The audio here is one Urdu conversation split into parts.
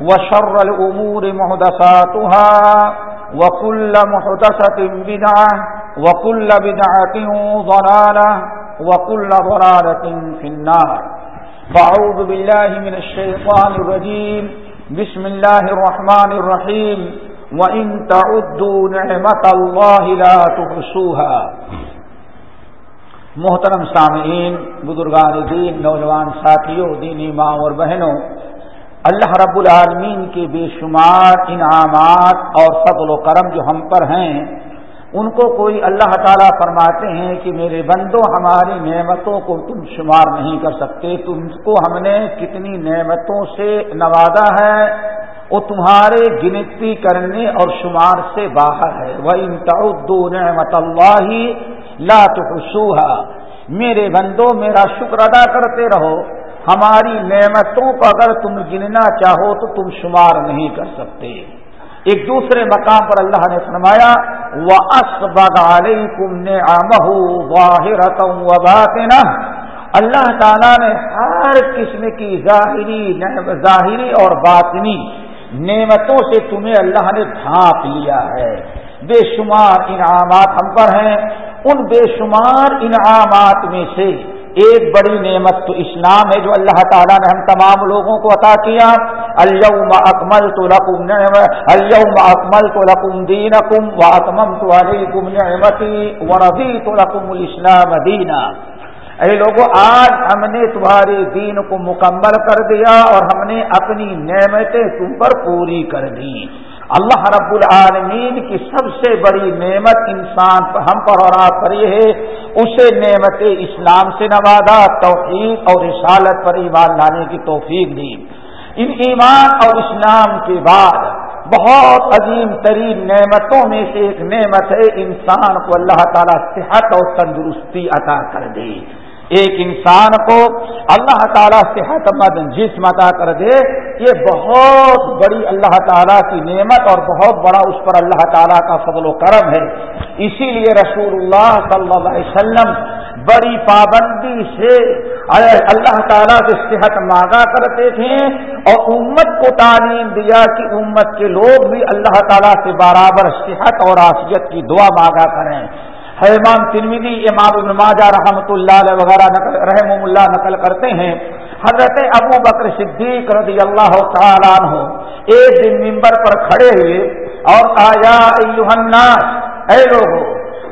وشر الأمور محدثاتها وكل محدثة بدعة وكل بدعة ضلالة وكل ضلالة في النار. فأعوذ بالله من الشيطان الرجيم. بسم الله الرحمن الرحيم. وَإِن تَعُدُّوا نِعْمَةَ اللَّهِ لَا تُحْصُوهَا. محترم سامعین، بزرگان دین، نوجوان ساتھیوں، دینی ماں اور بہنوں اللہ رب العالمین کے بے شمار انعامات اور فضل و کرم جو ہم پر ہیں، ان کو کوئی اللہ تعالیٰ فرماتے ہیں کہ میرے بندوں ہماری نعمتوں کو تم شمار نہیں کر سکتے۔ تم کو ہم نے کتنی نعمتوں سے نوازا ہے، وہ تمہارے گنتی کرنے اور شمار سے باہر ہے۔ وہ انتعدو نعمت اللہ لا تحسوها میرے بندوں میرا شکر ادا کرتے رہو۔ ہماری نعمتوں کو اگر تم گننا چاہو تو تم شمار نہیں کر سکتے۔ ایک دوسرے مقام پر اللہ نے فرمایا وہ اسبغ علیکم نعمہ ظاہرۃ و باطنہ اللہ تعالیٰ نے ہر قسم کی ظاہری ظاہری اور باطنی نعمتوں سے تمہیں اللہ نے ڈھانپ لیا ہے۔ بے شمار انعامات ہم پر ہیں۔ ان بے شمار انعامات میں سے ایک بڑی نعمت تو اسلام ہے جو اللہ تعالیٰ نے ہم تمام لوگوں کو عطا کیا. الم اکمل تو رقم الم اکمل تو رقم دین کم و اکمم تو علیکم نعمتی و ربی تو رقم الاسلام دینا اے لوگوں آج ہم نے تمہارے دین کو مکمل کر دیا اور ہم نے اپنی نعمتیں تم پر پوری کر دی. اللہ رب العالمین کی سب سے بڑی نعمت انسان پر ہم پر اور آپ پر یہ ہے اسے نعمت اسلام سے نوازا، توفیق اور رسالت پر ایمان لانے کی توفیق دی۔ ان ایمان اور اسلام کے بعد بہت عظیم ترین نعمتوں میں سے ایک نعمت ہے، انسان کو اللہ تعالیٰ صحت اور تندرستی عطا کر دے۔ ایک انسان کو اللہ تعالیٰ صحت مند جسم عطا کر دے، یہ بہت بڑی اللہ تعالیٰ کی نعمت اور بہت بڑا اس پر اللہ تعالیٰ کا فضل و کرم ہے۔ اسی لیے رسول اللہ صلی اللہ علیہ وسلم بڑی پابندی سے اللہ تعالیٰ سے صحت مانگا کرتے تھے اور امت کو تعلیم دیا کہ امت کے لوگ بھی اللہ تعالیٰ سے برابر صحت اور آفیت کی دعا مانگا کریں۔ امام ترمیدی امام ماجا رحمۃ اللہ علیہ وغیرہ رحم اللہ نقل کرتے ہیں۔ حضرت ابو بکر صدیق رضی اللہ تعالیٰ عنہ ایک دن ممبر پر کھڑے ہوئے اور آیا الناس اے لوگوں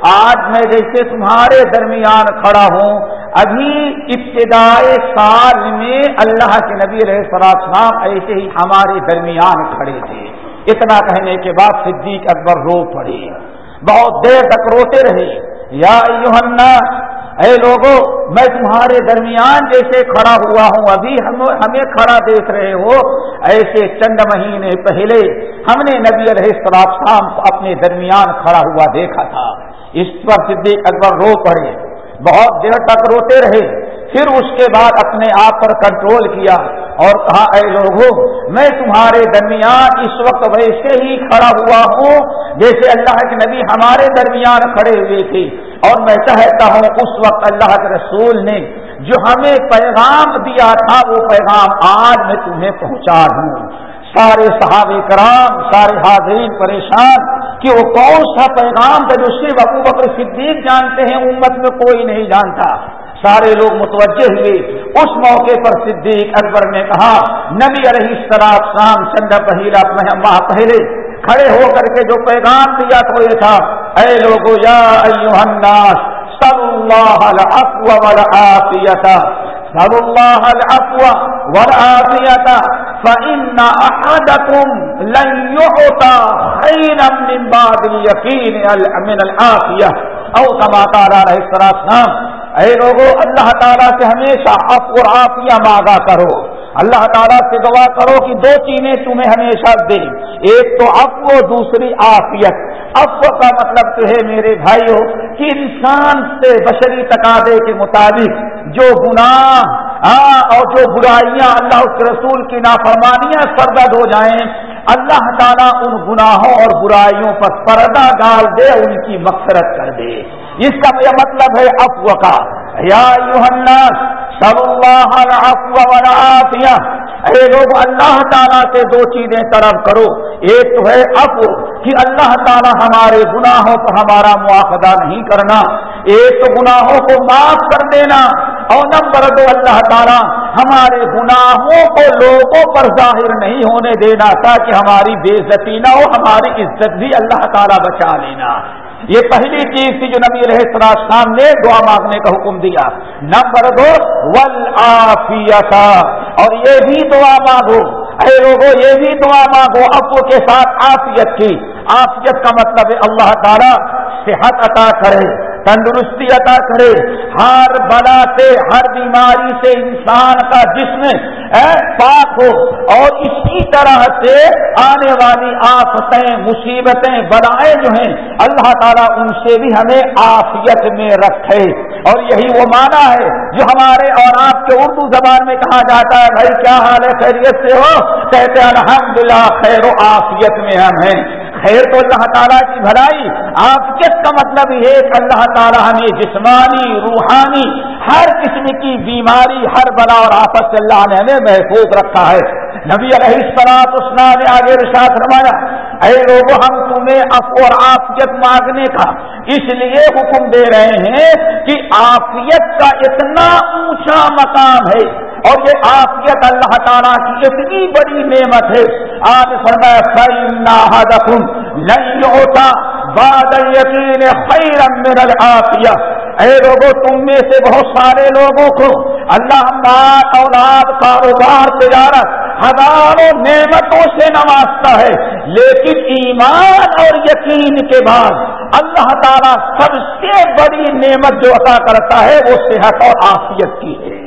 آج میں جیسے تمہارے درمیان کھڑا ہوں، ابھی ابتدائے سال میں اللہ کے نبی علیہ سلام ایسے ہی ہمارے درمیان کھڑے تھے۔ اتنا کہنے کے بعد صدیق اکبر رو پڑے۔ بہت دیر تک روتے رہے۔ یا اے لوگوں میں تمہارے درمیان جیسے کھڑا ہوا ہوں، ابھی ہم ہمیں کھڑا دیکھ رہے ہو، ایسے چند مہینے پہلے ہم نے نبی علیہ شام کو اپنے درمیان کھڑا ہوا دیکھا تھا۔ اس پر صدیق اکبر رو پڑے۔ بہت دیر تک روتے رہے۔ پھر اس کے بعد اپنے آپ پر کنٹرول کیا اور کہا، اے لوگوں، میں تمہارے درمیان اس وقت ویسے ہی کھڑا ہوا ہوں جیسے اللہ کے نبی ہمارے درمیان کھڑے ہوئے تھے اور میں چاہتا ہوں اس وقت اللہ کے رسول نے جو ہمیں پیغام دیا تھا وہ پیغام آج میں تمہیں پہنچا دوں. سارے صحابہ کرام، سارے حاضرین پریشان کہ وہ کون سا پیغام تھا جو صرف ابو بکر صدیق جانتے ہیں، امت میں کوئی نہیں جانتا۔ سارے لوگ متوجہ ہوئے۔ اس موقع پر صدیق اکبر نے کہا، نبی علیہ السلام شام چند پہیلا ماہ پہلے کھڑے ہو کر کے جو پیغام دیا تو یہ تھا، اے لوگو، یا الناس سب اللہ العفو والعافیت سب اللہ العفو والعافیت فإن أحدكم لن يعطى خيرا من بعد اليقين من العافية او كما قال عليه الصلاة والسلام اے لوگوں اللہ تعالیٰ سے ہمیشہ اف اور آفیہ مانگا کرو۔ اللہ تعالیٰ سے دعا کرو کہ دو چیزیں تمہیں ہمیشہ دے ایک تو اف و دوسری آفیت اف کا مطلب تو ہے میرے بھائیوں کہ انسان سے بشری تقاضے کے مطابق جو گناہ ہاں اور جو برائیاں اللہ اس رسول کی نافرمانیاں سرد ہو جائیں، اللہ تعالیٰ ان گناہوں اور برائیوں پر پردہ ڈال دے ان کی مقصرت کر دے۔ اس کا یہ مطلب ہے افو کا۔ یا سب اللہ اے لوگ، اللہ تعالیٰ سے دو چیزیں طرف کرو۔ ایک تو ہے افو کہ اللہ تعالیٰ ہمارے گناہوں پر ہمارا مواخذہ نہیں کرنا۔ ایک تو گناہوں کو معاف کر دینا۔ اور نمبر دو، اللہ تعالیٰ ہمارے گناہوں کو لوگوں پر ظاہر نہیں ہونے دینا، تاکہ ہماری بے عزتی نہ ہو، ہماری عزت بھی اللہ تعالیٰ بچا لینا۔ یہ پہلی چیز تھی جو نبی علیہ السلام نے دعا مانگنے کا حکم دیا۔ نمبر دو ول اور یہ بھی دعا مانگو۔ اے لوگوں یہ بھی دعا مانگو ابو کے ساتھ آفیت کی۔ آفیت کا مطلب ہے اللہ تعالیٰ صحت عطا کرے۔ تندرستی عطا کرے۔ ہر بلا سے، ہر بیماری سے انسان کا جسم پاک ہو۔ اور اسی طرح سے آنے والی آفتیں، مصیبتیں، بلائیں جو ہیں، اللہ تعالیٰ ان سے بھی ہمیں آفیت میں رکھے۔ اور یہی وہ معنی ہے جو ہمارے اور آپ کے اردو زبان میں کہا جاتا ہے، بھائی کیا حال ہے خیریت سے ہو؟ کہتے الحمدللہ خیر و آفیت میں ہم ہیں۔ خیر تو اللہ تعالیٰ کی بھلائی، آپ کس کا مطلب یہ کہ اللہ تعالیٰ ہمیں جسمانی، روحانی، ہر قسم کی بیماری، ہر بلا اور آپس سے اللہ نے ہمیں محفوظ رکھا ہے۔ نبی علیہ السلام اسنا نے آگے رشاط روایا اے لوگ ہم تمہیں اف اور آفیت مانگنے کا اس لیے حکم دے رہے ہیں کہ آفیت کا اتنا اونچا مقام ہے اور یہ آفیت اللہ تعالیٰ کی اتنی بڑی نعمت ہے۔ آج فرمایا نہیں ہوتا بادل یقین خیرم من آفیہ اے لوگوں تم میں سے بہت سارے لوگوں کو اللہ مال اولاد کاروبار تجارت ہزاروں نعمتوں سے نوازتا ہے۔ لیکن ایمان اور یقین کے بعد اللہ تعالیٰ سب سے بڑی نعمت جو عطا کرتا ہے، وہ صحت اور آفیت کی ہے۔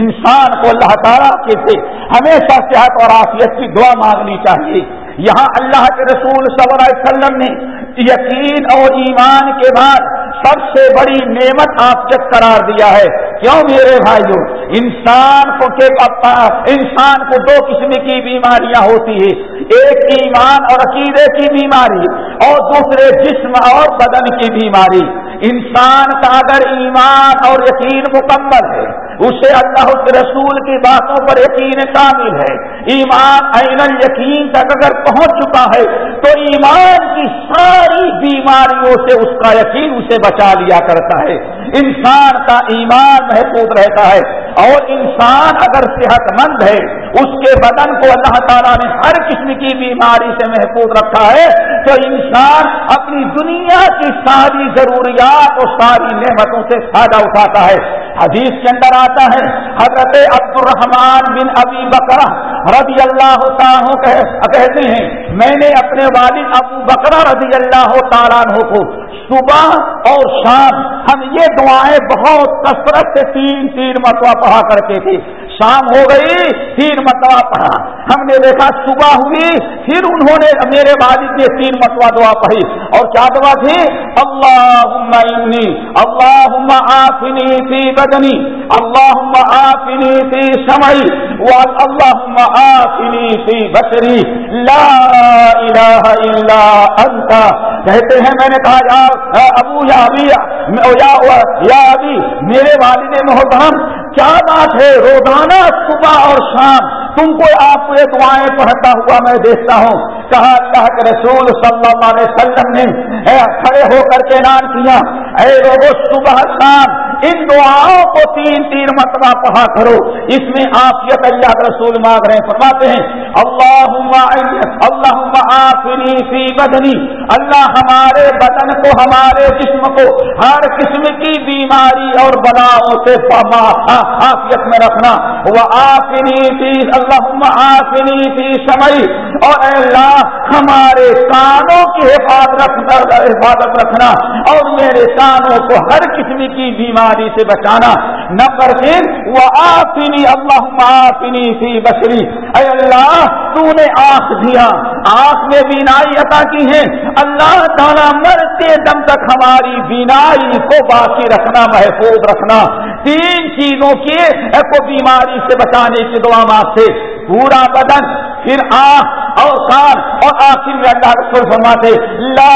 انسان کو اللہ تعالیٰ کے سے ہمیشہ صحت اور آفیت کی دعا مانگنی چاہیے۔ یہاں اللہ کے رسول صلی اللہ علیہ وسلم نے یقین اور ایمان کے بعد سب سے بڑی نعمت آپ جب قرار دیا ہے۔ کیوں میرے بھائیوں انسان کو کہ انسان کو دو قسم کی بیماریاں ہوتی ہیں۔ ایک ایمان اور عقیدے کی بیماری اور دوسرے جسم اور بدن کی بیماری۔ انسان کا اگر ایمان اور یقین مکمل ہے اسے اللہ کے رسول کی باتوں پر یقین کامل ہے۔ ایمان عین یقین تک اگر پہنچ چکا ہے، تو ایمان کی ساری بیماریوں سے اس کا یقین اسے بچا لیا کرتا ہے۔ انسان کا ایمان محفوظ رہتا ہے۔ اور انسان اگر صحت مند ہے، اس کے بدن کو اللہ تعالیٰ نے ہر قسم کی بیماری سے محفوظ رکھا ہے، تو انسان اپنی دنیا کی ساری ضروریات اور ساری نعمتوں سے فائدہ اٹھاتا ہے۔ حدیث کے اندر آتا ہے، حضرت عبد الرحمان بن ابی بکرا رضی اللہ تعالیٰ کہتے ہیں، میں نے اپنے والد ابو بکرا رضی اللہ تعالیٰ کو صبح اور شام ہم یہ دعائیں بہت کثرت سے تین تین مرتبہ پڑھا کرتے تھے۔ شام ہو گئی، تین مرتبہ پڑھا۔ ہم نے دیکھا صبح ہوئی، پھر انہوں نے میرے والد نے تین مرتبہ دعا پڑھی۔ اور کیا دعا تھی؟ اللہ اللہ آفنی فی بدنی اللہ آفنی فی سمعی اللہ آفنی فی بصری۔ لا الہ الا انت۔ کہتے ہیں، میں نے کہا، یا ابو یا ابھی یا ابھی میرے والد محترم کیا بات ہے؟ روزانہ صبح اور شام تم کو آپ کو یہ دعائیں پڑھتا ہوا میں دیکھتا ہوں۔ کہا اللہ کے رسول صلی اللہ علیہ وسلم نے کھڑے ہو کر کے اعلان کیا۔ اے لوگوں صبح شام ان دعاؤں کو تین تین مرتبہ پڑھا کرو۔ اس میں آپ یہ اللہ رسول مانگ رہے ہیں۔ فرماتے ہیں اللہ اللہ آفنی فی بدنی۔ اللہ ہمارے بدن کو، ہمارے جسم کو ہر قسم کی بیماری اور بلاؤں سے ہاں، آفیت میں رکھنا۔ وہ آفنی فی اللہ آفنی فی سمئی اور اللہ، ہمارے کانوں کی حفاظت حفاظت رکھنا۔ اور میرے کانوں کو ہر قسم کی بیماری بیماری سے بچانا نمبر تین وہ آفنی اللہ آفنی فی بشری۔ اے اللہ، تو نے آنکھ دیا۔ آنکھ میں بینائی عطا کی ہے اللہ تعالیٰ مرتے دم تک ہماری بینائی کو باقی رکھنا، محفوظ رکھنا۔ تین چیزوں کی کو بیماری سے بچانے کی دعا سے پورا بدن، پھر آنکھ اور کان اور آخر میں اللہ رسول فرماتے لا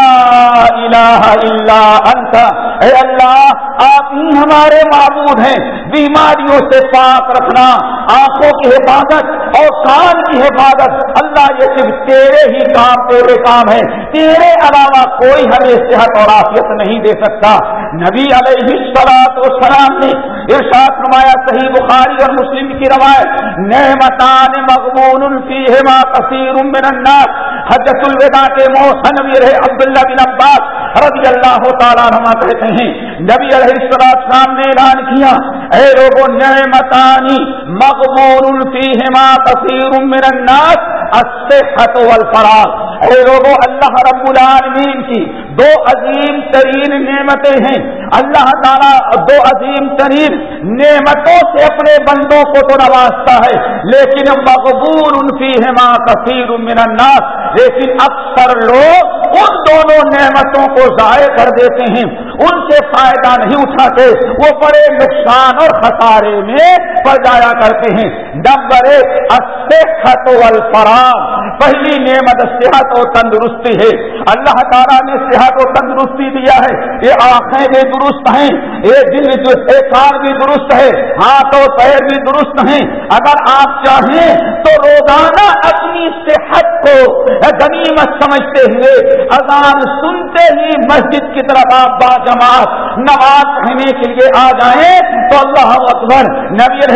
الہ الا انت، اے اللہ، آپ ہی ہمارے معبود ہیں۔ بیماریوں سے پاک رکھنا، آنکھوں کی حفاظت اور کان کی حفاظت۔ اللہ یہ صرف تیرے ہی کام، تیرے کام ہے تیرے علاوہ کوئی ہمیں صحت اور آفیت نہیں دے سکتا۔ نبی علیہ السلام سلام نے ارشاد نمایا صحیح بخاری اور مسلم کی روایت، نعمتان مغمون فیہما کثیر من الناس. حجت الوداع کے موسن رہے عبداللہ بن عباس رضی اللہ تعالیٰ نما کہتے ہیں، نبی علیہ السلام نے اعلان کیا اے لوگوں نعمتانی مغمون فیہما کثیر من الناس، الصحت والفراغ۔ اے لوگوں اللہ رب العالمین کی دو عظیم ترین نعمتیں ہیں۔ اللہ تعالیٰ دو عظیم ترین نعمتوں سے اپنے بندوں کو تو نوازتا ہے، لیکن مقبول ان کی ہے کثیر من الناس۔ لیکن اکثر لوگ ان دونوں نعمتوں کو ضائع کر دیتے ہیں۔ ان سے فائدہ نہیں اٹھاتے، وہ بڑے نقصان اور خسارے میں پڑ جایا کرتے ہیں۔ ڈبر خط الفرام پہلی نعمت صحت و تندرستی ہے۔ اللہ تعالیٰ نے صحت و تندرستی دیا ہے۔ یہ آنکھیں بھی درست ہیں۔ یہ دل ایک کان بھی درست ہے۔ ہاتھ اور پیر بھی درست ہیں۔ اگر آپ چاہیں تو روزانہ اپنی صحت کو غنیمت سمجھتے ہوئے اذان سنتے ہی مسجد کی طرف آپ با جماعت نماز پڑھنے کے لیے آ جائیں تو اللہ اکبر نبی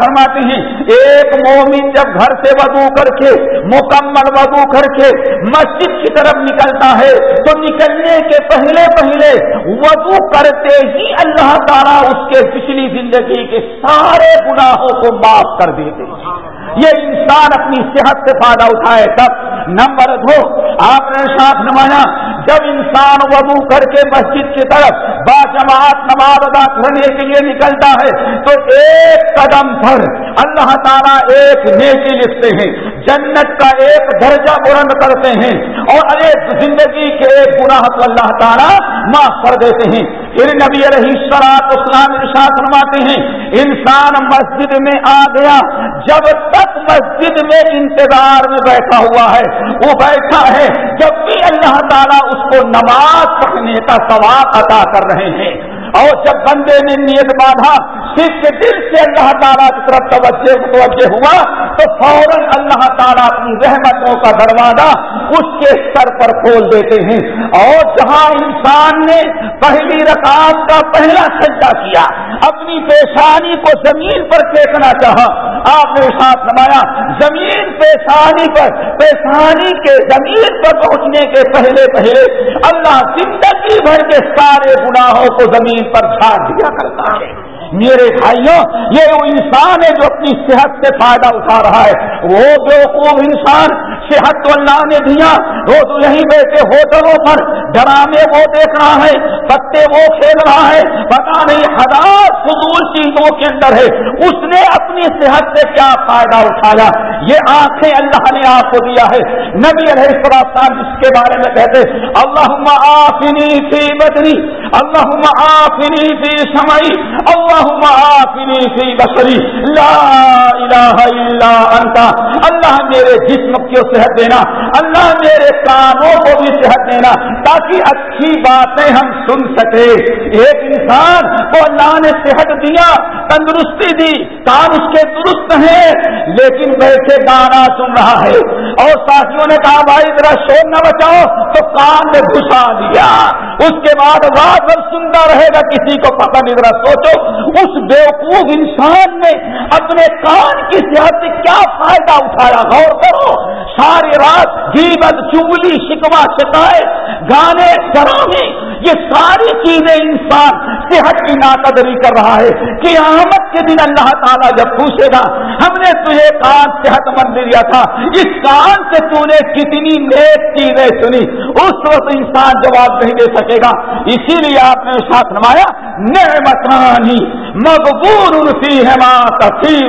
فرماتے ہیں، ایک مومن جب گھر سے وضو کر کے، مکمل وضو کر کے مسجد کی طرف نکلتا ہے، تو نکلنے کے پہلے پہلے وضو کرتے ہی اللہ تعالیٰ اس کے پچھلی زندگی کے سارے گناہوں کو معاف کر دیتے ہیں۔ یہ انسان اپنی صحت سے فائدہ اٹھائے تب نمبر دو، آپ نے ساتھ نمایا جب انسان وضو کر کے مسجد کی طرف با جماعت نماز ادا کرنے کے لیے نکلتا ہے، تو ایک قدم پر اللہ تعالیٰ ایک نیکی لکھتے ہیں، جنت کا ایک درجہ بلند کرتے ہیں اور ایک زندگی کے ایک گناہ کو اللہ تعالیٰ معاف کر دیتے ہیں۔ پھر نبی علیہ شرات اسلام ارشاد فرماتے ہیں، انسان مسجد میں آ گیا، جب تک مسجد میں انتظار میں بیٹھا ہوا ہے، وہ بیٹھا ہے جب بھی اللہ تعالیٰ اس کو نماز پڑھنے کا ثواب عطا کر رہے ہیں۔ اور جب بندے نے نیت باندھا صرف دل سے اللہ تعالیٰ کی طرف توجہ متوجہ ہوا، تو فوراً اللہ تعالیٰ اپنی رحمتوں کا دروازہ اس کے سر پر کھول دیتے ہیں۔ اور جہاں انسان نے پہلی رکعت کا پہلا سجدہ کیا، اپنی پیشانی کو زمین پر پھینکنا چاہا۔ آپ نے ساتھ نمایا زمین پیشانی پر پیشانی کے زمین پر پہنچنے کے پہلے پہلے اللہ زندگی بھر کے سارے گناہوں کو زمین پر جھاڑ دیا کرتا ہے۔ میرے بھائیوں، یہ وہ انسان ہے جو اپنی صحت سے فائدہ اٹھا رہا ہے۔ وہ بیوقوف انسان صحت تو اللہ نے دیا۔ وہ تو یہیں بیٹھے ہوٹلوں پر، ڈرامے وہ دیکھ رہا ہے، پتے وہ کھیل رہا ہے۔ پتا نہیں ہزار فضول چیزوں کے اندر ہے۔ اس نے اپنی صحت سے کیا فائدہ اٹھایا؟ یہ آنکھیں اللہ نے آپ کو دیا ہے۔ نبی علیہ السلام جس کے بارے میں کہتے اللہ آفنی فی بدنی اللہ آفنی فی سمائی اللہ آفنی فی بسری لا الہ الا انتا اللہ میرے جسم کو صحت دینا۔ اللہ میرے کانوں کو بھی صحت دینا تاکہ اچھی باتیں ہم سن سکے۔ ایک انسان کو اللہ نے صحت دیا، تندرستی دی کان اس کے درست ہیں لیکن ویسے گانا سن رہا ہے۔ اور ساتھیوں نے کہا، بھائی ذرا شور نہ بچاؤ تو کان میں گھسا دیا۔ اس کے بعد رات بھر سنتا رہے گا، کسی کو پتہ نہیں، ذرا سوچو۔ اس بیوقوف انسان نے اپنے کان کی صحت سے کیا فائدہ اٹھایا؟ غور کرو ساری رات جیبت چنگلی شکوا شکایت گانے ڈرامے یہ ساری چیزیں انسان صحت کی ناقدری کر رہا ہے۔ قیامت کے دن اللہ تعالیٰ جب پوچھے گا، ہم نے تجھے کان صحت مند دیا تھا، اس کان سے تو نے کتنی نیک چیزیں سنی۔ اس وقت انسان جواب نہیں دے سکے گا۔ اسی لیے آپ نے ساتھ نمایا نعمتانی مقبول فی ہے ماں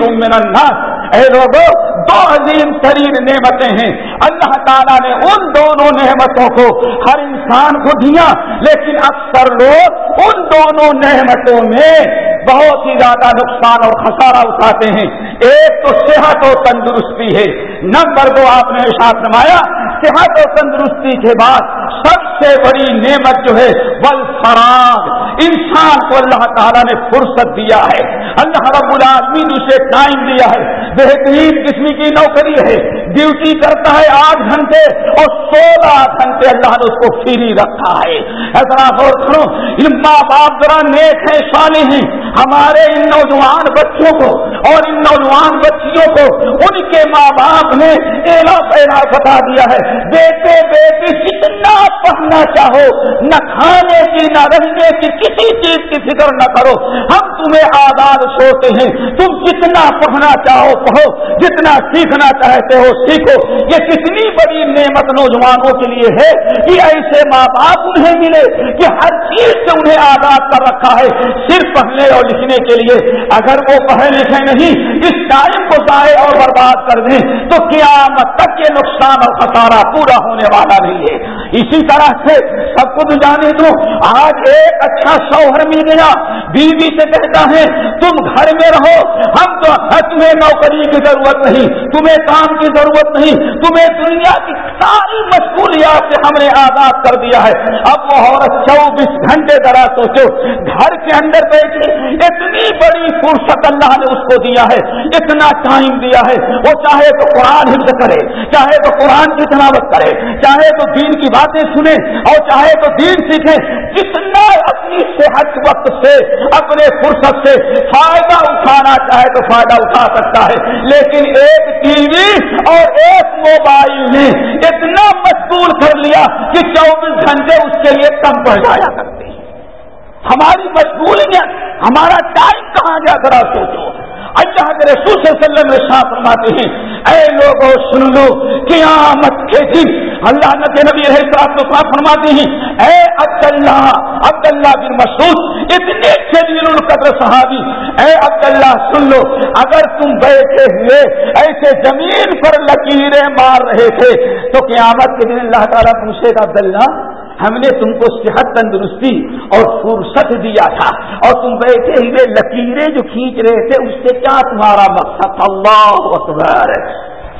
من الناس۔ اے لوگوں دو عظیم ترین نعمتیں ہیں۔ اللہ تعالیٰ نے ان دونوں نعمتوں کو ہر انسان کو دیا، لیکن اکثر لوگ ان دونوں نعمتوں میں بہت ہی زیادہ نقصان اور خسارہ اٹھاتے ہیں۔ ایک تو صحت اور تندرستی ہے۔ نمبر دو، آپ نے ساتھ نمایا صحت اور تندرستی کے بعد سب سے بڑی نعمت جو ہے بل فراغ انسان کو اللہ تعالیٰ نے فرصت دیا ہے۔ اللہ رب العالمین اسے ٹائم دیا ہے۔ بہترین قسم کی نوکری ہے۔ ڈیوٹی کرتا ہے آٹھ گھنٹے اور سولہ گھنٹے اللہ نے اس کو فری رکھا ہے۔ ایسا کرو ماں باپ ذرا نیک ہے سالے ہیں۔ ہمارے ان نوجوان بچوں کو اور ان نوجوان بچیوں کو ان کے ماں باپ نے ایلا پیلا بتا دیا ہے۔ بیٹے، بیٹی، کتنا پڑھنا چاہو، نہ کھانے کی، نہ رہنے کی، کسی چیز کی فکر نہ کرو۔ ہم تمہیں آزاد سوتے ہیں، تم جتنا پڑھنا چاہو پڑھو، جتنا سیکھنا چاہتے ہو سیکھو یہ کتنی بڑی نعمت نوجوانوں کے لیے ہے کہ ایسے ماں باپ انہیں ملے کہ ہر چیز سے انہیں آزاد کر رکھا ہے۔ صرف پڑھنے اور لکھنے کے لیے۔ اگر وہ پڑھے لکھے نہیں اس ٹائم کو ضائع اور برباد کر دیں، تو قیامت تک یہ نقصان اور خسارہ پورا ہونے والا نہیں ہے۔ اسی طرح سے سب کچھ جانے دو۔ آج ایک اچھا شوہر مل گیا، بیوی سے کہتا ہے، تم گھر میں رہو، ہم تو تمہیں نوکری کی ضرورت نہیں، تمہیں کام کی ضرورت نہیں، تمہیں دنیا کی ساری مشغولیات سے ہم نے آزاد کر دیا ہے۔ اب وہ عورت چوبیس گھنٹے ذرا سوچو، گھر کے اندر بیٹھے اتنی بڑی فرصت اللہ نے اس کو دیا ہے، اتنا ٹائم دیا ہے۔ وہ چاہے تو قرآن حفظ کرے، چاہے تو قرآن کی تلاوت کرے، چاہے تو دین کی باتیں سنیں اور چاہے تو دین سیکھیں جتنا اپنی صحت وقت سے، اپنے فرصت سے فائدہ اٹھانا چاہے تو فائدہ اٹھا سکتا ہے۔ لیکن ایک ٹی وی اور ایک موبائل نے اتنا مشغول کر لیا کہ چوبیس گھنٹے اس کے لیے کم پڑ جایا کرتے ہیں۔ ہماری مشغولیت ہمارا ٹائم کہاں گیا کر سوچو۔ اللہ کے رسول صلی اللہ علیہ وسلم شاہ فرماتے ہیں، اے لوگوں سن لو، قیامت کے دن اللہ نبی نبی رہے فرماتے ہیں، اے عبد اللہ اللہ بن مسعود اتنے جلیل القدر صحابی، اے عبد اللہ سن لو، اگر تم بیٹھے ہوئے ایسے زمین پر لکیریں مار رہے تھے، تو قیامت کے دن اللہ تعالیٰ پوچھے گا عبد اللہ ہم نے تم کو صحت تندرستی اور فرصت دیا تھا، اور تم بیٹھے ہوئے لکیریں جو کھینچ رہے تھے، اس سے کیا تمہارا مقصد؟ اللہ اکبر۔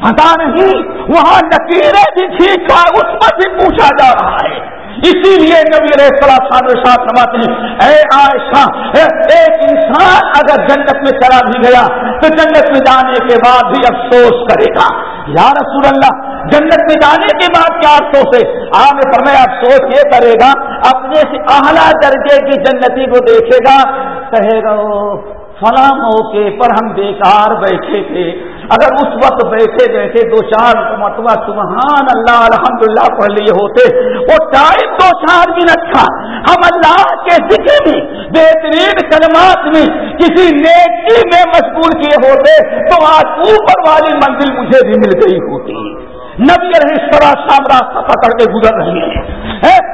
پتا نہیں، وہاں لکیریں بھی کھینچ اس پر بھی پوچھا جا رہا ہے۔ اسی لیے نبی علیہ السلام ساتھ سماتے ہیں، اے عائشہ ایک انسان اگر جنت میں چلا بھی گیا، تو جنت میں جانے کے بعد بھی افسوس کرے گا۔ یا رسول اللہ، جنت میں جانے کے بعد کیا افسوس ہے؟ آپ پر میں افسوس یہ کرے گا، اپنے سے اعلیٰ درجے کی جنتی کو دیکھے گا، کہے گا فلاں موقع پر ہم بیکار بیٹھے تھے۔ اگر اس وقت بیٹھے بیٹھے دو چار مرتبہ سبحان اللہ، الحمدللہ پڑھ لیے ہوتے، وہ ٹائم دو چار منٹ تھا۔ ہم اللہ کے ذکر میں، بہترین کلمات میں کسی نیکی میں مشغول کیے ہوتے، تو آج اوپر والی منزل مجھے بھی مل گئی ہوتی۔ نبی رہی سرا سام راستہ پکڑ کے گزر رہی ہے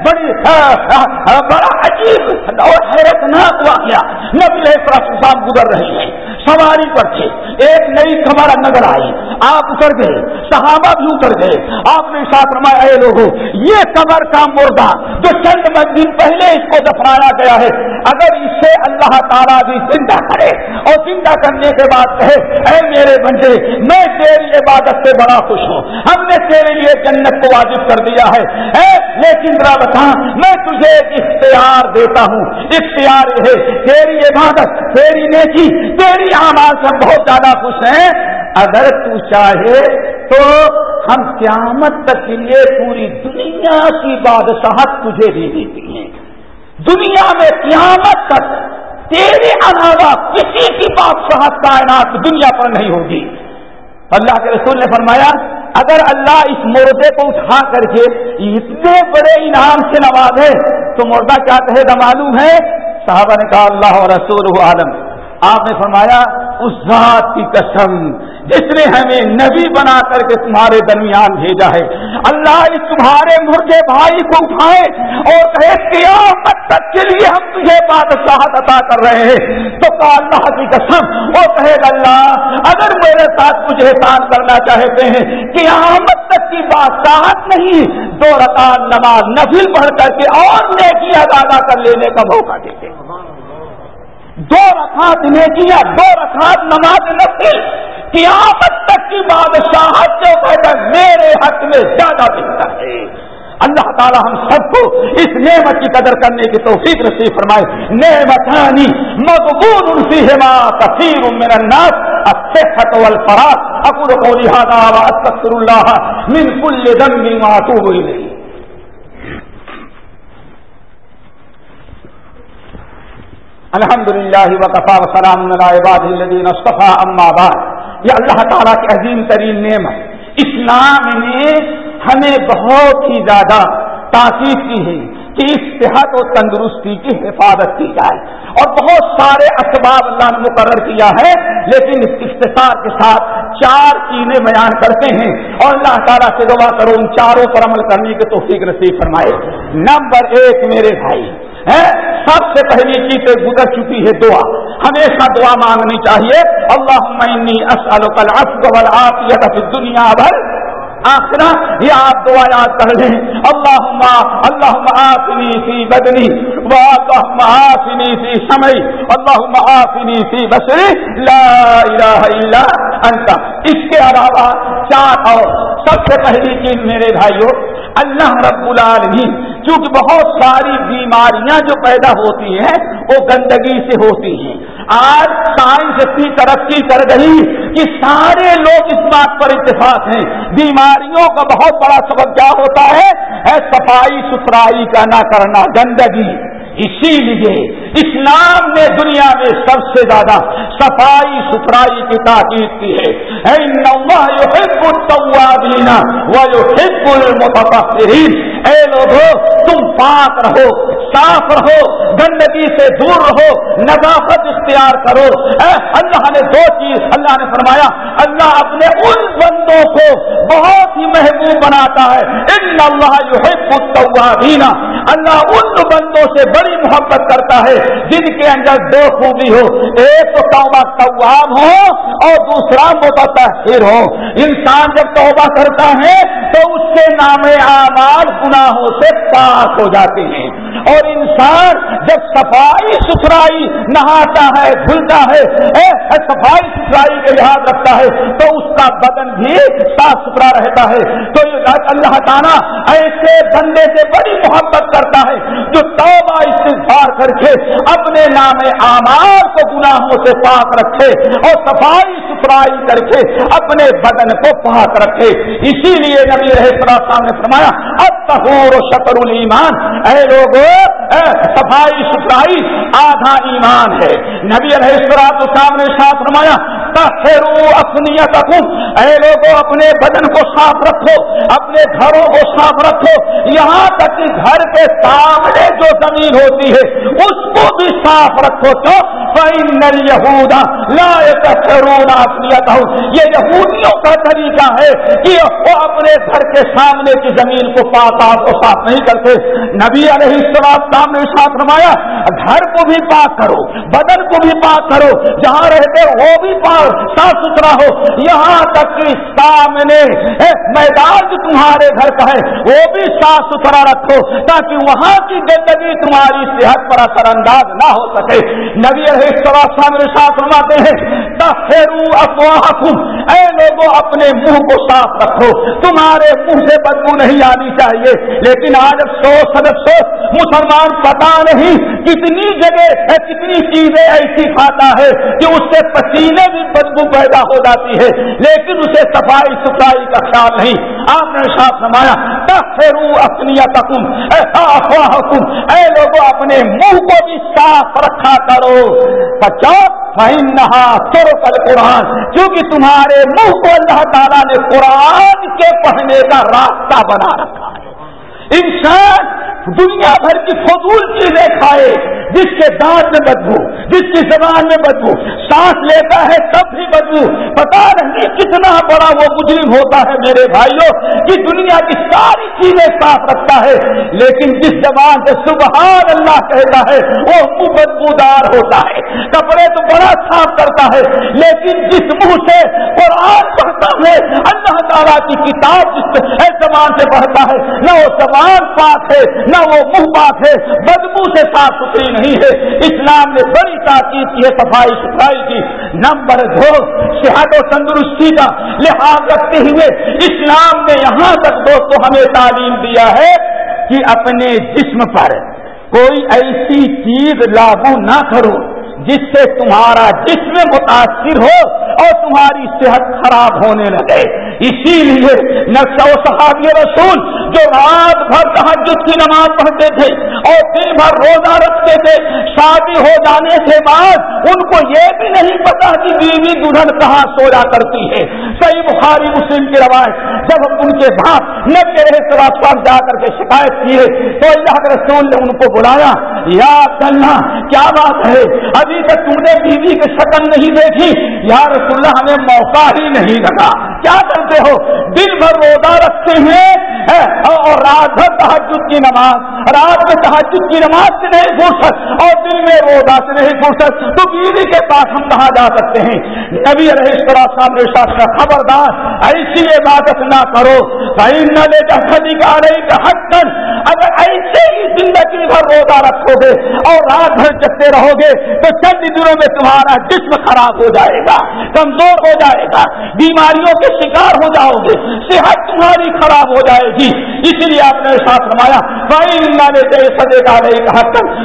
بڑی ہاں، ہاں، ہاں، بڑا عجیب اور حیرتناک واقعہ۔ نبی صاحب گزر رہی ہے سواری پر تھے ایک نئی کمر نظر آئی، آپ اتر گئے، صحابہ بھی اتر گئے، آپ نے ساتھ رمایا اے لوگوں یہ کمر کا مردہ جو چند دن پہلے اس کو دفنایا گیا ہے، اگر اسے اللہ تعالیٰ بھی زندہ کرے اور زندہ کرنے کے بعد کہے، اے میرے بندے، میں تیری عبادت سے بڑا خوش ہوں، ہم نے تیرے لیے جنت کو واجب کر دیا ہے، اے لیکن ذرا بتا میں تجھے اختیار دیتا ہوں، اختیار ہے، تیری عبادت، تیری نیکی، تیری آماد سے بہت زیادہ خوش ہیں۔ اگر تو چاہے تو ہم قیامت تک کے لیے پوری دنیا کی بادشاہت تجھے دے دیتی ہیں۔ دنیا میں قیامت تک تیرے علاوہ کسی کی بادشاہت کائنات دنیا پر نہیں ہوگی۔ اللہ کے رسول نے فرمایا، اگر اللہ اس مردے کو اٹھا کر کے اتنے بڑے انعام سے نوازے تو مردہ کیا کہے گا؟ معلوم ہے، صحابہ نے کہا، اللہ رسول عالم۔ آپ نے فرمایا، اس ذات کی قسم جس نے ہمیں نبی بنا کر کے تمہارے درمیان بھیجا ہے۔ اللہ اس تمہارے مرغے بھائی کو اٹھائے اور کہے، قیامت تک کے لیے ہم تجھے بادشاہت عطا کر رہے ہیں۔ تو کہا اللہ کی قسم، وہ کہے گا، اللہ، اگر میرے ساتھ کچھ احسان کرنا چاہتے ہیں، قیامت تک کی بادشاہت نہیں، دو رکعت نماز نفل پڑھ کر کے اور نیکی ادا کر لینے کا موقع دیتے دو رکعت نیکیاں، دو رکعت نماز نفل قیامت تک کی بادشاہت جو بہتر میرے حق میں زیادہ دکھتا ہے۔ اللہ تعالی ہم سب کو اس نعمت کی قدر کرنے کی توفیق نصیب فرمائے۔ نعمتانی مقبول فیہما کثیر من الناس۔ الصحت والفراغ اقول قولی هذا واستغفر الله من كل ذنب واتوب الیہ۔ الحمد للہ وقفا وسلام عباد الذین اصطفى اما بعد. یہ اللہ تعالیٰ کی عظیم ترین نعمت، اسلام نے ہمیں بہت ہی زیادہ تاکید کی ہے کہ اس صحت و تندرستی کی حفاظت کی جائے۔ اور بہت سارے اسباب اللہ نے مقرر کیا ہے، لیکن اس اختصار کے ساتھ چار چیزیں بیان کرتے ہیں۔ اور اللہ تعالیٰ سے دعا کرو ان چاروں پر عمل کرنے کے توفیق نصیب فرمائے۔ نمبر ایک، میرے بھائی سب سے پہلی چیز گزر چکی ہے دعا۔ ہمیشہ دعا مانگنی چاہیے۔ اللہ آپ دنیا بھر آخرا یہ آپ دعا یاد کر لیں۔ اللہ اللہ آفنی سی بدنی آفنی سی سمئی اللہ آفنی سی بسری لا الہ الا انت۔ اس کے علاوہ چار اور سب سے پہلی چیز میرے بھائیوں اللہ رب العالمین کیونکہ بہت ساری بیماریاں جو پیدا ہوتی ہیں وہ گندگی سے ہوتی ہیں۔ آج سائنس اتنی ترقی کر گئی کہ سارے لوگ اس بات پر اتفاق ہیں۔ بیماریوں کا بہت بڑا سبب کیا ہوتا ہے صفائی ستھرائی کا نہ کرنا، گندگی۔ اسی لیے اسلام نے دنیا میں سب سے زیادہ صفائی ستھرائی کی تاکید کی ہے۔ اے لوگوں تم پاک رہو، صاف رہو، گندگی سے دور رہو، نظافت اختیار کرو۔ اے اللہ نے دو چیز اللہ نے فرمایا، اللہ اپنے ان بندوں کو بہت ہی محبوب بناتا ہے۔ ان اللہ يحب التوابین۔ اللہ ان بندوں سے بڑی محبت کرتا ہے۔ جن کے اندر دو خوبی ہو۔ ایک تو توبہ طواب ہو اور دوسرا متحر ہو۔ انسان جب توبہ کرتا ہے تو اس کے نام آماد گناہوں سے پاک ہو جاتے ہیں۔ اور انسان جب صفائی ستھرائی نہاتا ہے، دھلتا ہے صفائی ستھرائی کا یاد رکھتا ہے، تو اس کا بدن بھی صاف ستھرا رہتا ہے۔ تو اللہ تعالیٰ ایسے بندے سے بڑی محبت کرتا ہے جو توبہ استغفار کر کے اپنے نام آمار کو گناہوں سے پاک رکھے اور صفائی ستھرائی کر کے اپنے بدن کو پاک رکھے۔ اسی لیے نبی رہے نے فرمایا اب تہور شطر المان اے لوگ صفائی ستھرائی آدھا ایمان ہے۔ نبی الحسرات صاحب نے ساتھ فرمایا اپنیت اے لوگوں اپنے بدن کو صاف رکھو، اپنے گھروں کو صاف رکھو۔ یہاں تک کہ گھر کے سامنے جو زمین ہوتی ہے، اس کو بھی صاف رکھو تو یہودا لا اپنیت یہ یہودیوں کا طریقہ ہے کہ وہ اپنے گھر کے سامنے کی زمین کو پاک آپ کو صاف نہیں کرتے۔ نبی علیہ السلام سامنے ساتھ رمایا گھر کو بھی پاک کرو، بدن کو بھی پاک کرو، جہاں رہتے وہ بھی پاک، صاف ستھرا ہو۔ یہاں تک کہ سامنے میدان جو تمہارے گھر کا ہے، وہ بھی صاف ستھرا رکھو، تاکہ وہاں کی گندگی تمہاری صحت پر اثر انداز نہ ہو سکے۔ نبی السلام سامنے ساتھ رماتے ہیں اے لوگوں اپنے منہ کو صاف رکھو۔ تمہارے منہ سے بدبو نہیں آنی چاہیے، لیکن آج افسوس افسوس مسلمان پتا نہیں کتنی جگہ کتنی چیزیں ایسی کھاتا ہے کہ اس سے پسینے بھی بدبو پیدا ہو جاتی ہے، لیکن اسے صفائی ستھرائی کا خیال نہیں۔ آپ نے ساتھ سمایا تخرو اپنی تکم اے لوگوں اپنے منہ کو بھی صاف رکھا کرو۔ پچاس نہا سر کل قرآن کیونکہ تمہارے منہ کو اللہ تعالیٰ نے قرآن کے پڑھنے کا راستہ بنا رکھا ہے۔ انسان دنیا بھر کی فضول چیزیں کھائے، جس کے دانت میں بدبو، جس کی زبان میں بدبو، سانس لیتا ہے تب بھی بدبو۔ پتا نہیں کتنا بڑا وہ مجرم ہوتا ہے میرے بھائیوں کہ دنیا کی ساری چیزیں صاف رکھتا ہے، لیکن جس زبان سے سبحان اللہ کہتا ہے، وہ منہ بدبودار ہوتا ہے۔ کپڑے تو بڑا صاف کرتا ہے، لیکن جس منہ سے قرآن پڑھتا ہے، اللہ تعالیٰ کی کتاب جس زبان سے پڑھتا ہے، نہ وہ زبان پاک ہے، نہ وہ منہ پاک ہے، بدبو سے صاف ستھری نہیں ہے۔ اسلام نے بڑی تاکید کی ہے، صفائی ستھرائی کی۔ نمبر دو، صحت و تندرستی کا لحاظ رکھتے ہوئے اسلام نے یہاں تک دوستوں ہمیں تعلیم دیا ہے کہ اپنے جسم پر کوئی ایسی چیز لاگو نہ کرو۔ جس سے تمہارا جسم متاثر ہو اور تمہاری صحت خراب ہونے لگے۔ اسی لیے نقشہ صحابی رسول جو رات بھر تحجد کی نماز پڑھتے تھے اور دن بھر روزہ رکھتے تھے، شادی ہو جانے کے بعد ان کو یہ بھی نہیں پتا کہ بیوی دلہن کہاں سویا کرتی ہے۔ صحیح بخاری مسلم کی روایت، جب ان کے باپ نبی رہے پر جا کر کے شکایت کی ہے تو اللہ کے رسول نے ان کو بلایا، یا اللہ، کیا بات ہے؟ ابھی تک تم نے بیوی کی شکل نہیں دیکھی، یا رسول اللہ، ہمیں موقع ہی نہیں لگا۔ کیا کرتے ہو؟ دن بھر روزہ رکھتے ہیں اور رات بھر تحجد کی نماز، رات میں تحجد کی نماز سے نہیں فرصت اور دن میں روزہ سے نہیں فرصت تو بیوی کے پاس ہم کہاں جا سکتے ہیں؟ نبی رہے سامنے ساتھ خبردار، ایسی عبادت نہ کرو بھائی نہ لے کر رہی کا حق اگر ایسے ہی زندگی بھر روزہ رکھو گے اور رات بھر چکتے رہو گے تو چند دنوں میں تمہارا جسم خراب ہو جائے گا، کمزور ہو جائے گا، بیماریوں کے کے شکار ہو جاؤ گے، صحت تمہاری خراب ہو جائے گی۔ اس لیے آپ نے ساتھ رمایا سدے کا نہیں کہا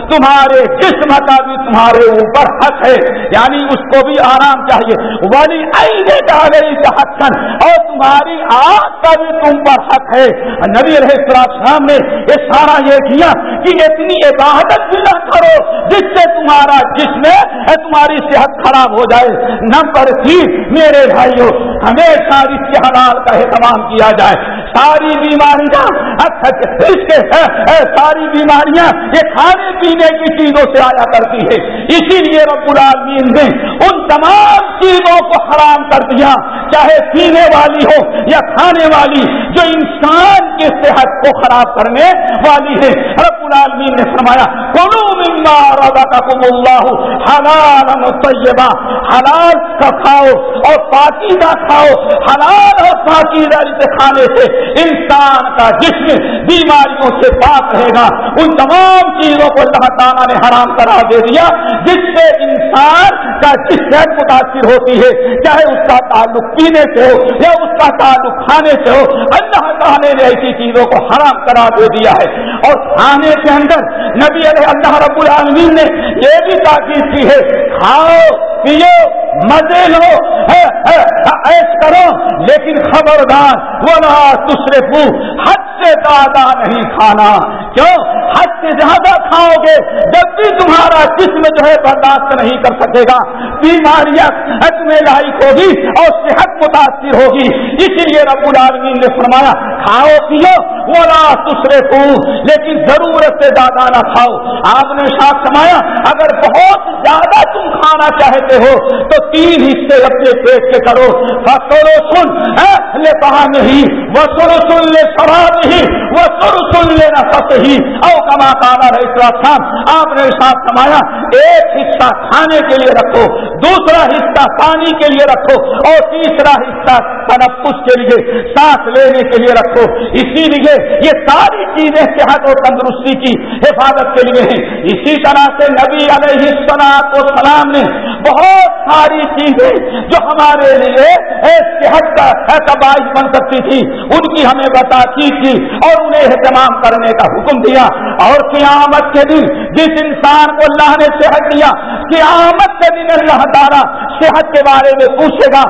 تمہارے جسم کا بھی تمہارے اوپر حق ہے۔ یعنی اس کو بھی آرام چاہیے۔ والی اینے کا نہیں حق اور تمہاری آگ کا بھی تم پر حق ہے۔ نبی رہے شام نے یہ سارا یہ کیا کہ اتنی عبادت بھی نہ کرو جس سے تمہارا جسم تمہاری صحت خراب ہو جائے۔ نمبر تین میرے بھائیوں ہمیشہ رشتے حلال کا اہتمام کیا جائے۔ ساری بیماریاں ساری بیماریاں، یہ کھانے پینے کی چیزوں سے آیا کرتی ہے۔ اسی لیے رب العالمین نے ان تمام چیزوں کو حرام کر دیا۔ چاہے پینے والی ہو یا کھانے والی، جو انسان کی صحت کو خراب کرنے والی ہے۔ رب العالمین نے فرمایا اللہ حلال طیبہ حلال کا کھاؤ اور پاکیزہ کھاؤ، حلال اور پاکیزہ سے کھانے سے انسان کا جسم بیماریوں سے پاک رہے گا۔ ان تمام چیزوں کو اللہ تعالیٰ نے حرام کرا دے دیا، جس سے انسان کا صحت متاثر ہوتی ہے۔ چاہے اس کا تعلق پینے سے ہو یا اس کا تعلق کھانے سے ہو، اللہ تعالیٰ نے ایسی چیزوں کو حرام کرا دے دیا ہے۔ اور کھانے کے اندر نبی علیہ اللہ رب العالمین نے یہ بھی تاکید کی ہے، کھاؤ، پیو مزے لو ایس کرو لیکن خبردار وہ دوسرے پو حد سے زیادہ نہیں کھانا۔ کیوں؟ حد سے زیادہ کھاؤ گے، جب بھی تمہارا جسم جو ہے برداشت نہیں کر سکے گا۔ بیماریاں میں لائق ہوگی اور صحت متاثر ہوگی۔ اسی لیے رب العالمین نے فرمایا، کھاؤ، پیو وہ دوسرے کو لیکن ضرورت سے زیادہ نہ کھاؤ۔ آپ نے ساتھ سمایا اگر بہت زیادہ تم کھا کمانا چاہتے ہو، تو تین حصے اپنے پیٹ کے کرو۔ سن لے کہا نہیں وہ سن لے شراب نہیں وہ سر سن لے سب ہی۔ او کما کانا رہے آپ نے ساتھ سمایا ایک حصہ کھانے کے لیے رکھو، دوسرا حصہ پانی کے لیے رکھو، اور تیسرا حصہ تنفس کے لیے سانس لینے کے لیے رکھو۔ اسی لیے یہ ساری چیزیں صحت اور تندرستی کی حفاظت کے لیے ہیں۔ اسی طرح سے نبی علیہ السلاط و سلام نے بہت ساری چیزیں جو ہمارے لیے صحت کا باعث بن سکتی تھی، ان کی ہمیں بتاتی تھی، اور انہیں اہتمام کرنے کا حکم دیا اور قیامت کے دن جس انسان کو اللہ نے صحت دیا، قیامت کے دن اللہ تعالیٰ صحت کے بارے میں پوچھے گا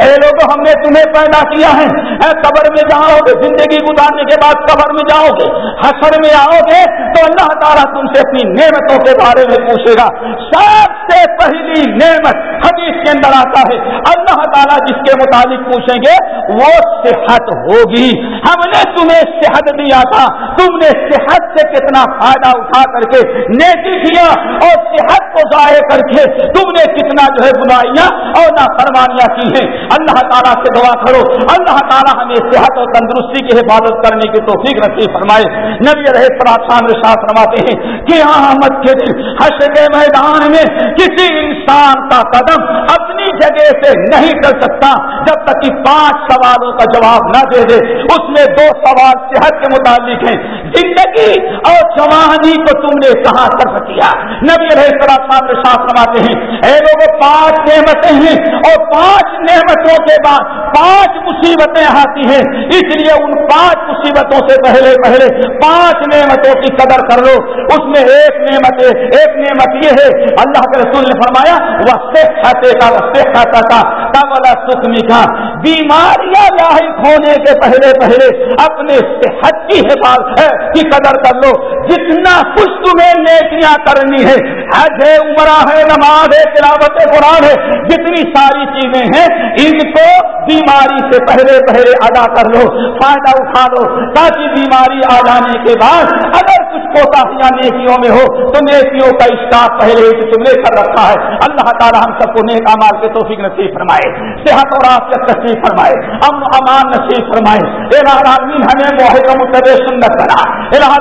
اے لوگ ہم نے تمہیں پیدا کیا ہے۔ اے قبر میں جاؤ گے زندگی گزارنے کے بعد قبر میں جاؤ گے حسر میں آؤ گے تو اللہ تعالیٰ تم سے اپنی نعمتوں کے بارے میں پوچھے گا۔ سب سے پہلی نعمت حدیث کے اندر آتا ہے۔ اللہ تعالیٰ جس کے مطابق پوچھیں گے، وہ صحت ہوگی۔ ہم نے تمہیں صحت دیا تھا۔ تم نے صحت سے کتنا فائدہ اٹھا کر کے نیکی کیا اور صحت کو ضائع کر کے تم نے کتنا جو ہے برائیاں اور نہ فرمانیاں کی ہیں۔ اللہ تعالیٰ سے دعا کرو۔ اللہ تعالیٰ ہمیں صحت اور تندرستی کی حفاظت کرنے کی توفیق نصیب فرمائے۔ نبی رہے پراسان ساتھ فرماتے ہیں کہ آمد کے دن حشر کے میدان میں کسی انسان کا قدم اپنی جگہ سے نہیں کر سکتا۔ جب تک کہ پانچ سوالوں کا جواب نہ دے دے، اس میں دو سوال صحت کے متعلق ہیں۔ زندگی اور جوانی کو تم نے کہاں کر کیا نبی رہے پراسان ساتھ فرماتے ہیں۔ اے لوگوں پانچ نعمتیں ہیں اور پانچ نعمتوں کے بعد پانچ مصیبتیں آتی ہیں۔ اس لیے ان پانچ مصیبتوں سے پہلے پہلے پانچ نعمتوں کی قدر کر لو۔ اس میں ایک نعمت ایک نعمت یہ ہے۔ اللہ کے رسول نے فرمایا وہ کھاتے کا وہ کھاتا کا والا سکھ کا بیماریاں لاحق ہونے کے پہلے پہلے اپنے صحت کی حفاظت کی قدر کر لو۔ جتنا کچھ تمہیں نیکیاں کرنی ہے حج ہے عمرہ ہے، نماز ہے، تلاوت قرآن ہے۔ جتنی ساری چیزیں ہیں، ان کو بیماری سے پہلے پہلے ادا کر لو، فائدہ اٹھا لو، تاکہ بیماری آ جانے کے بعد اگر کچھ کوتاحیاں نیکیوں میں ہو، تو نیکیوں کا اسٹاف پہلے ہی تم نے کر رکھا ہے۔ اللہ تعالیٰ ہم سب کو نیک امال کے توفیق نصیب فرمائے، صحت اور آپ کے نصیب فرمائے، امن امان نصیب فرمائے۔ الہ عالمین ہمیں معاہدہ متب سنت بنا۔ الہ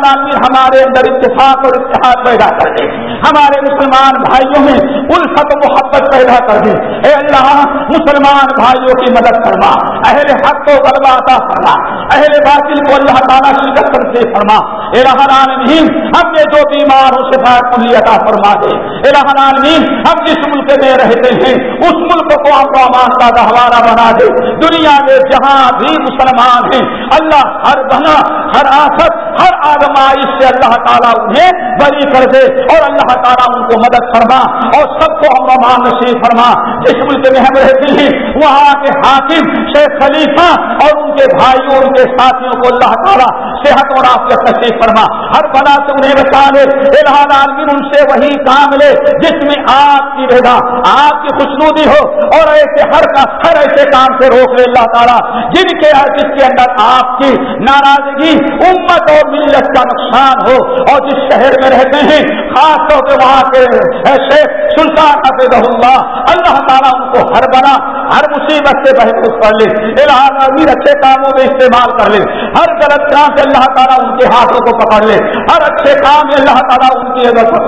ہمارے اندر اتفاق اور اتحاد پیدا کر دے۔ ہمارے مسلمان بھائیوں میں الفت محبت پیدا کر دے۔ اے اللہ، مسلمان بھائیوں کی مدد فرما۔ اہل حق کو غلبہ عطا فرما۔ اہل باطل کو اللہ تعالیٰ شکست سے فرما۔ اے العالمین ہم نے جو بیمار ہو شفا کلی عطا فرما دے۔ اے العالمین ہم جس ملک میں رہتے ہیں، اس ملک کو ہم امان کا گہوارہ بنا دے۔ دنیا میں جہاں بھی مسلمان ہیں، اللہ ہر بنا، ہر آفت ہر آدمائش سے اللہ تعالیٰ انہیں بری کر دے اور اللہ تعالیٰ ان کو مدد فرما اور سب کو ہم امان نصیب فرما۔ جس ملک میں ہم رہتے ہیں، وہاں کے حاکم شیخ خلیفہ اور ان کے بھائیوں ان کے ساتھیوں کو اللہ تعالیٰ صحت اور آپ کے نصیب فرما۔ ہر بنا سے انہیں بچا لے الحال عالمین ان سے وہی کام لے۔ جس میں آپ کی رضا، آپ کی خوشنودی ہو اور ایسے ہر کا ہر ایسے کام سے روک لے اللہ تعالیٰ۔ جن کے جس کے اندر آپ کی ناراضگی، امت اور ملت کا نقصان ہو اور جس شہر میں رہتے ہیں، خاص طور پہ وہاں کے شیخ سلطان حفظ اللہ اللہ تعالیٰ ان کو ہر بنا ہر مصیبت سے محفوظ کر لے امیر اچھے کاموں میں استعمال کر لے، ہر غلط کام سے اللہ تعالیٰ ان کے ہاتھوں کو پکڑ لے، ہر اچھے کام میں اللہ تعالیٰ ان کی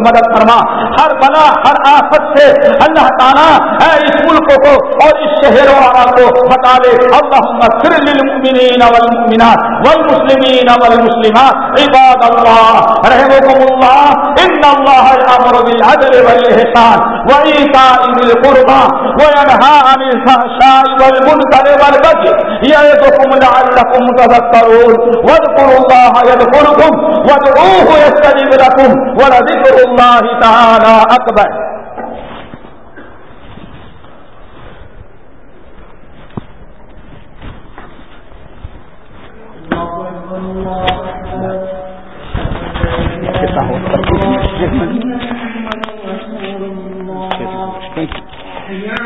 مدد فرما، ہر بنا ہر آفت سے اللہ تعالیٰ اس ملک کو اور اس شہر والا کو بتا لے اللہ للمؤمنین والمؤمنات والمسلمین والمسلمات۔ عباد اللہ رحمكم اللہ ان اللہ امر بالعدل والاحسان وایتاء ذی القربى وینهى عن الفحشاء والمنکر والبغي یعظکم لعلکم تذکرون واذکروا اللہ یذکرکم وادعوه یستجب لكم ولذکر اللہ تعالی اکبر جی